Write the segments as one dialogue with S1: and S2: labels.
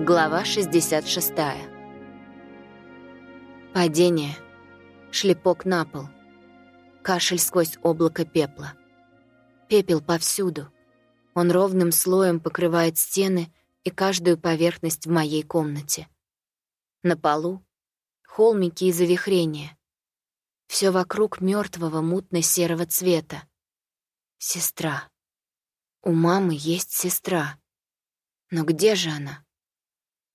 S1: Глава 66. Падение. Шлепок на пол. Кашель сквозь облако пепла. Пепел повсюду. Он ровным слоем покрывает стены и каждую поверхность в моей комнате. На полу — холмики и завихрения. Все вокруг мертвого мутно-серого цвета. Сестра. У мамы есть сестра. Но где же она?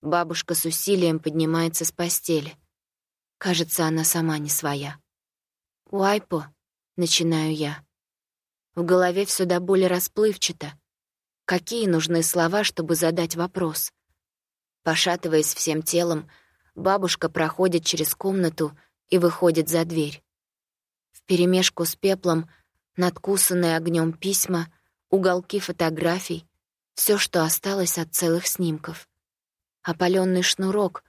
S1: Бабушка с усилием поднимается с постели. Кажется, она сама не своя. «Уайпо», — начинаю я. В голове все до боли расплывчато. Какие нужны слова, чтобы задать вопрос? Пошатываясь всем телом, бабушка проходит через комнату и выходит за дверь. Вперемешку с пеплом надкусанные огнем письма, уголки фотографий, все, что осталось от целых снимков. Опаленный шнурок,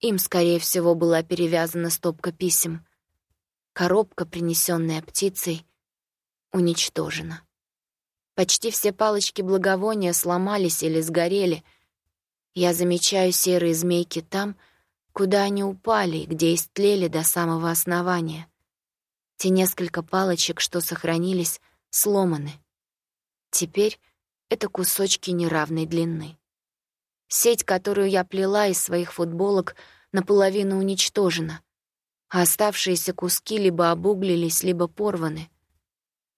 S1: им, скорее всего, была перевязана стопка писем. Коробка, принесенная птицей, уничтожена. Почти все палочки благовония сломались или сгорели. Я замечаю серые змейки там, куда они упали и где истлели до самого основания. Те несколько палочек, что сохранились, сломаны. Теперь это кусочки неравной длины. Сеть, которую я плела из своих футболок, наполовину уничтожена, а оставшиеся куски либо обуглились, либо порваны.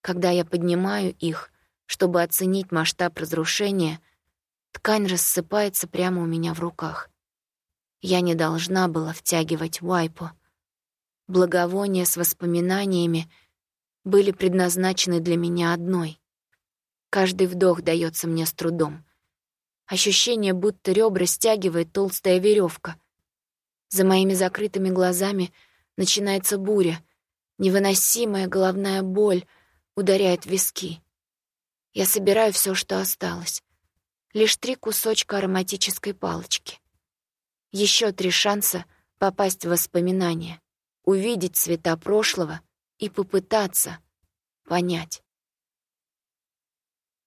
S1: Когда я поднимаю их, чтобы оценить масштаб разрушения, ткань рассыпается прямо у меня в руках. Я не должна была втягивать вайпу. Благовония с воспоминаниями были предназначены для меня одной. Каждый вдох дается мне с трудом. Ощущение, будто ребра стягивает толстая веревка. За моими закрытыми глазами начинается буря. Невыносимая головная боль ударяет виски. Я собираю все, что осталось. Лишь три кусочка ароматической палочки. Еще три шанса попасть в воспоминания, увидеть цвета прошлого и попытаться понять.